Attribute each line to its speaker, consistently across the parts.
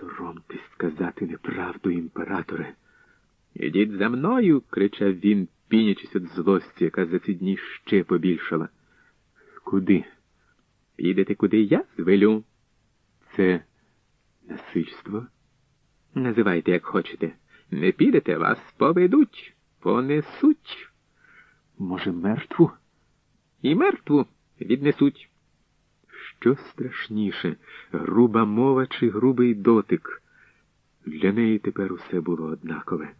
Speaker 1: Соромтесь сказати неправду, імператоре. Ідіть за мною, кричав він, пінячись від злості, яка за ці дні ще побільшала. Куди? Підете, куди я звелю. Це насильство? Називайте, як хочете. Не підете, вас поведуть, понесуть. Може, мертву? І мертву віднесуть. Що страшніше, груба мова чи грубий дотик? Для неї тепер усе було однакове.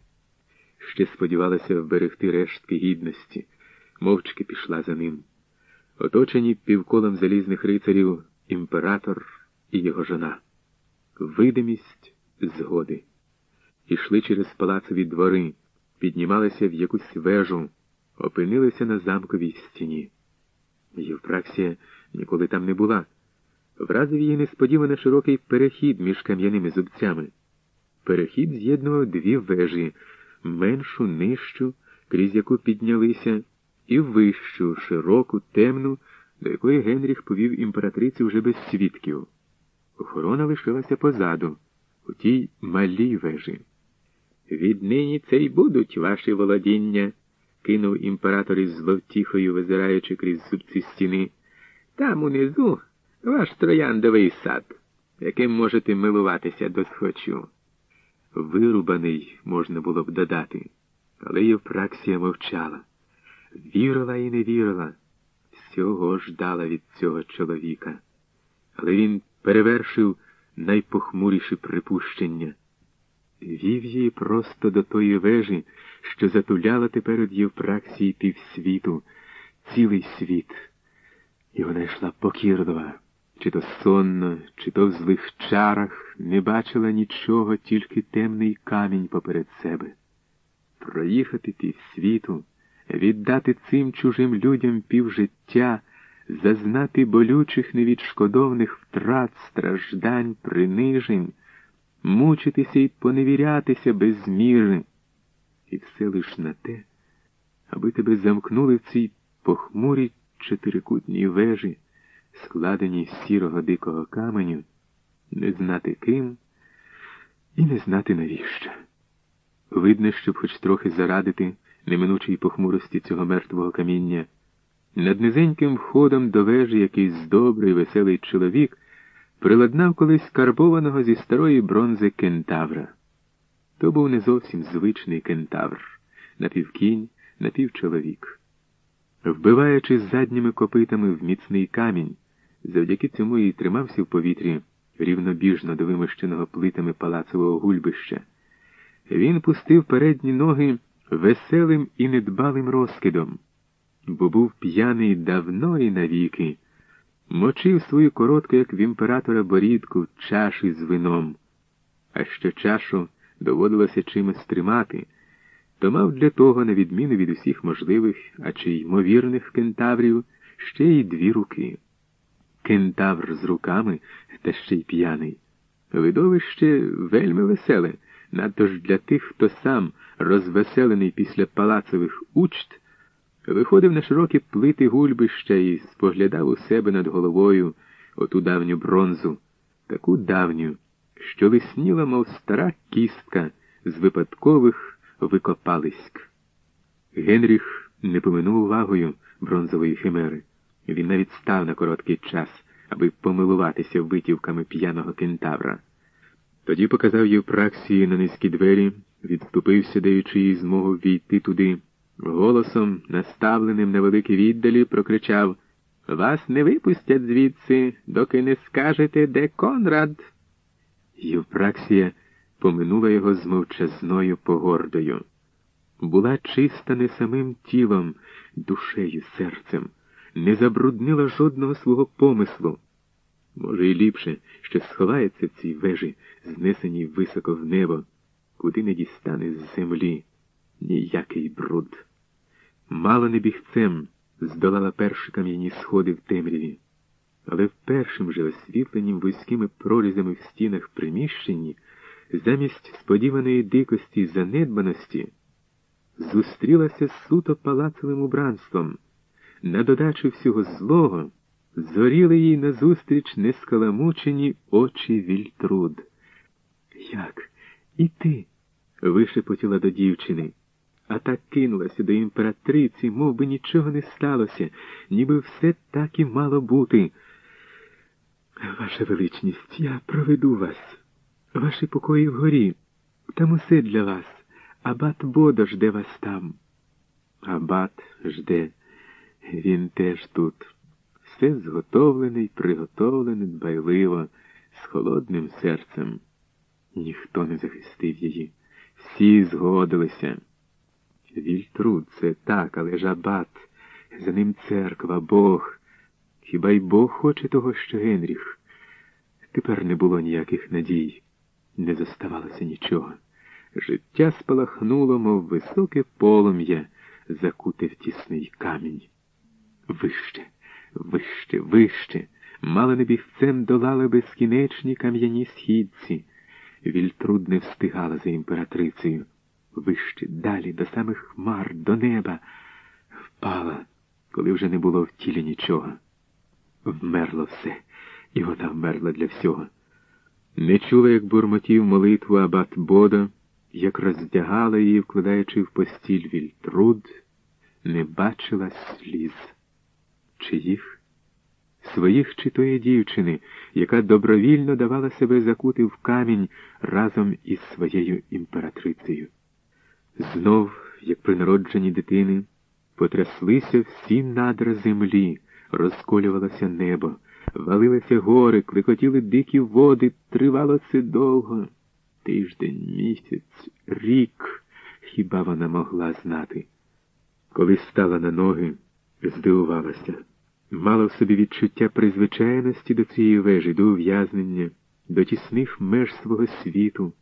Speaker 1: Ще сподівалася вберегти рештки гідності, мовчки пішла за ним. Оточені півколом залізних рицарів імператор і його жона. Видимість згоди. Ішли через палацові двори, піднімалися в якусь вежу, опинилися на замковій стіні. Євпраксія ніколи там не була. Вразив її несподівано широкий перехід між кам'яними зубцями. Перехід з'єднував дві вежі, меншу, нижчу, крізь яку піднялися, і вищу, широку, темну, до якої Генріх повів імператриці вже без свідків. Охорона лишилася позаду, у тій малій вежі. Віднині це й будуть ваші володіння, кинув імператор із зловтіхою, визираючи крізь зубці стіни. Там унизу ваш трояндовий сад, яким можете милуватися досхочу. Вирубаний можна було б додати, але Євпраксія мовчала. Вірила і не вірила, всього ждала від цього чоловіка. Але він перевершив найпохмуріші припущення. Вів її просто до тої вежі, що затуляла тепер від Євпраксії півсвіту, цілий світ. І вона йшла покірлива, чи то сонно, чи то в злих чарах, не бачила нічого, тільки темний камінь поперед себе. Проїхати півсвіту, віддати цим чужим людям півжиття, зазнати болючих невідшкодовних втрат, страждань, принижень, мучитися і поневірятися без міри. І все лиш на те, аби тебе замкнули в цій похмурій чотирикутній вежі, складеній з сірого дикого каменю, не знати ким і не знати навіщо. Видно, щоб хоч трохи зарадити неминучій похмурості цього мертвого каміння. Над низеньким входом до вежі якийсь добрий, веселий чоловік приладнав колись карбованого зі старої бронзи кентавра. То був не зовсім звичний кентавр, напівкінь, напівчоловік. Вбиваючи задніми копитами в міцний камінь, завдяки цьому і тримався в повітрі рівнобіжно до вимощеного плитами палацового гульбища, він пустив передні ноги веселим і недбалим розкидом, бо був п'яний давно і навіки, мочив свою коротку, як в імператора борідку, чаші з вином, а що чашу доводилося чимось тримати, то мав для того, на відміну від усіх можливих, а чи ймовірних кентаврів, ще й дві руки. Кентавр з руками та ще й п'яний. Видовище вельми веселе, надто ж для тих, хто сам, розвеселений після палацових учт, виходив на широкі плити гульбища і споглядав у себе над головою оту давню бронзу, таку давню, що висніла, мов стара кістка з випадкових викопалиськ. Генріх не поминув увагою бронзової химери. Він навіть став на короткий час, аби помилуватися витівками п'яного кентавра. Тоді показав Євпраксії на низькі двері, відступився, даючи їй змогу війти туди. Голосом, наставленим на великі віддалі, прокричав Вас не випустять звідси, доки не скажете, де Конрад. Євпраксія поминула його з мовчазною погордою. Була чиста не самим тілом, душею, серцем, не забруднила жодного свого помислу. Може, і ліпше, що сховається в цій вежі, знесеній високо в небо, куди не дістане з землі ніякий бруд. Мало не бігцем здолала перші кам'яні сходи в темряві, але в першим же освітленім вузькими прорізами в стінах приміщенні, замість сподіваної дикості й занедбаності, зустрілася суто палацовим убранством, на додачу всього злого. Зоріли їй назустріч нескаламучені очі вільтруд. Як? І ти? вишепотіла до дівчини, а та кинулася до імператриці, мов би нічого не сталося, ніби все так і мало бути. Ваша величність, я проведу вас. Ваші покої вгорі. Там усе для вас. Абат Бодо жде вас там. Абат жде. Він теж тут. Все зготовлений, приготовлений дбайливо, з холодним серцем. Ніхто не захистив її. Всі згодилися. Вільтруд це так, але ж абат. За ним церква, Бог. Хіба й Бог хоче того, що Генріх? Тепер не було ніяких надій, не зоставалося нічого. Життя спалахнуло, мов високе полум'я, закуте в тісний камінь. Вище, вище, вище, мало не бігцем долали безкінечні кам'яні східці. Вільтруд не встигала за імператрицею. Вище, далі, до самих хмар, до неба, впала, коли вже не було в тілі нічого. Вмерло все, і вона вмерла для всього. Не чула, як бурмотів молитву абат Бодо, як роздягала її, вкладаючи в постіль вільтруд, не бачила сліз. Чиїх? Своїх чи тої дівчини, яка добровільно давала себе закути в камінь разом із своєю імператрицею. Знов, як при народженні дитини, потряслися всі надра землі, розколювалося небо, валилися гори, клекотіли дикі води, тривало це довго. Тиждень, місяць, рік, хіба вона могла знати. Коли стала на ноги, здивувалася. Мала в собі відчуття призвичайності до цієї вежі, до ув'язнення, до тісних меж свого світу.